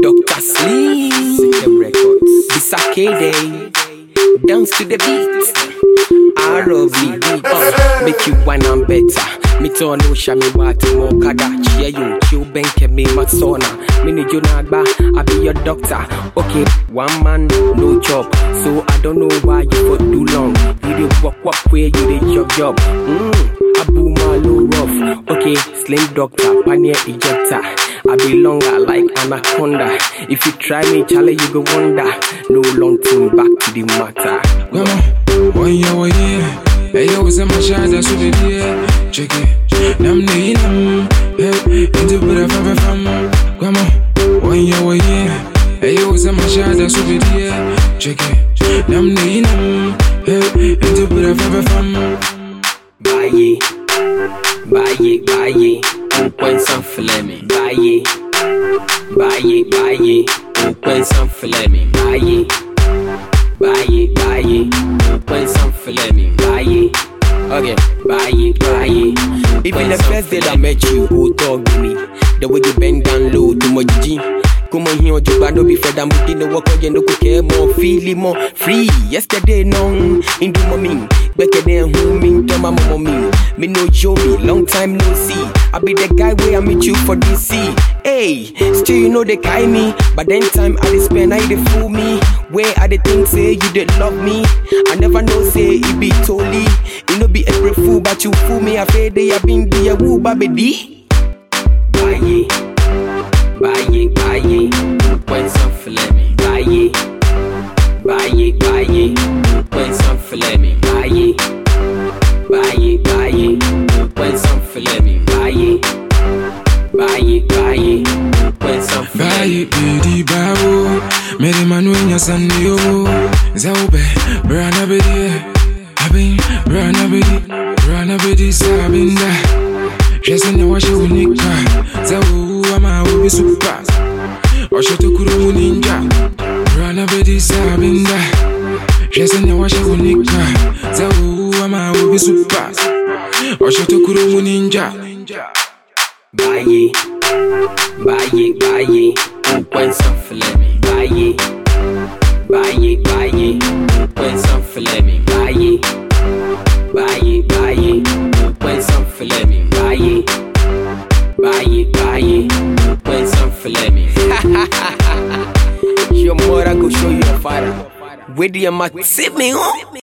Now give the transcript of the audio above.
Dr. Slim, Records, Bisakede, dance to the beat. R.O.B. Uh, make you one and better. Me turn no shami wati mo kada. Chia you, benke me matsona Me need you nagba, I be your doctor. Okay, one man, no job. So I don't know why you for too long. You dey walk walk where you dey job job Mmm, Abu Malu rough Okay, slim doctor, pioneer ejector I be longer like anaconda If you try me, Charlie, you go wonder No long thing, back to the matter Grandma, one oh, year, one oh, year. Hey, yo, what's up, my shots? That's what it is. Check it. Nam ne nam. Hey, into put a fam fam. Grandma, one oh, year, one year. Hey, yo, what's up, my shots? That's what it is. Check it. Nam ne nam. Hey, into put a fam fam. Baye, baye, baye, open some flame. Baye, baye, baye, open some flame. Baye, baye, baye, open some flame. Baye, okay, baye, baye. Even the first day I met you, who talk to me, the way you bend down low to my G. Come on here, you no be Fred and Boogie, no walk again, no cook more, feel more free. Yesterday, no, in the mommy, back then, who mean to my mommy. Me know you me, long time no see. I be the guy where I meet you for DC. Hey, still you know they kind me, but then time I dey spend, I dey fool me. Where I dey think say you dey love me, I never know say it be totally. You know be every fool, but you fool me. I feel they have been the woo, baby. Bye. Baye, baye, when some flame, baye, baye, baye, when some flame, baye, baye, baye, when baye, baye, when some Bayi flame. bidi bawo. Mere manu enya sandi yo. Zaube, brana bidi. Abin, brana bidi. Brana bidi sabinda. Jese ne washe unika. Zawu ama ubi super. Washe tukuru mu ninja. Brana bidi sabinda. Jese ne washe unika. Zawu ama ubi super. Washe tukuru mu ninja. Baye, baye, baye, when some flame, baye, baye, baye, when some flame, baye, baye, baye, when some flame, baye, baye, baye, when some flame. Your mother go show you a father. Where do you ma tip me?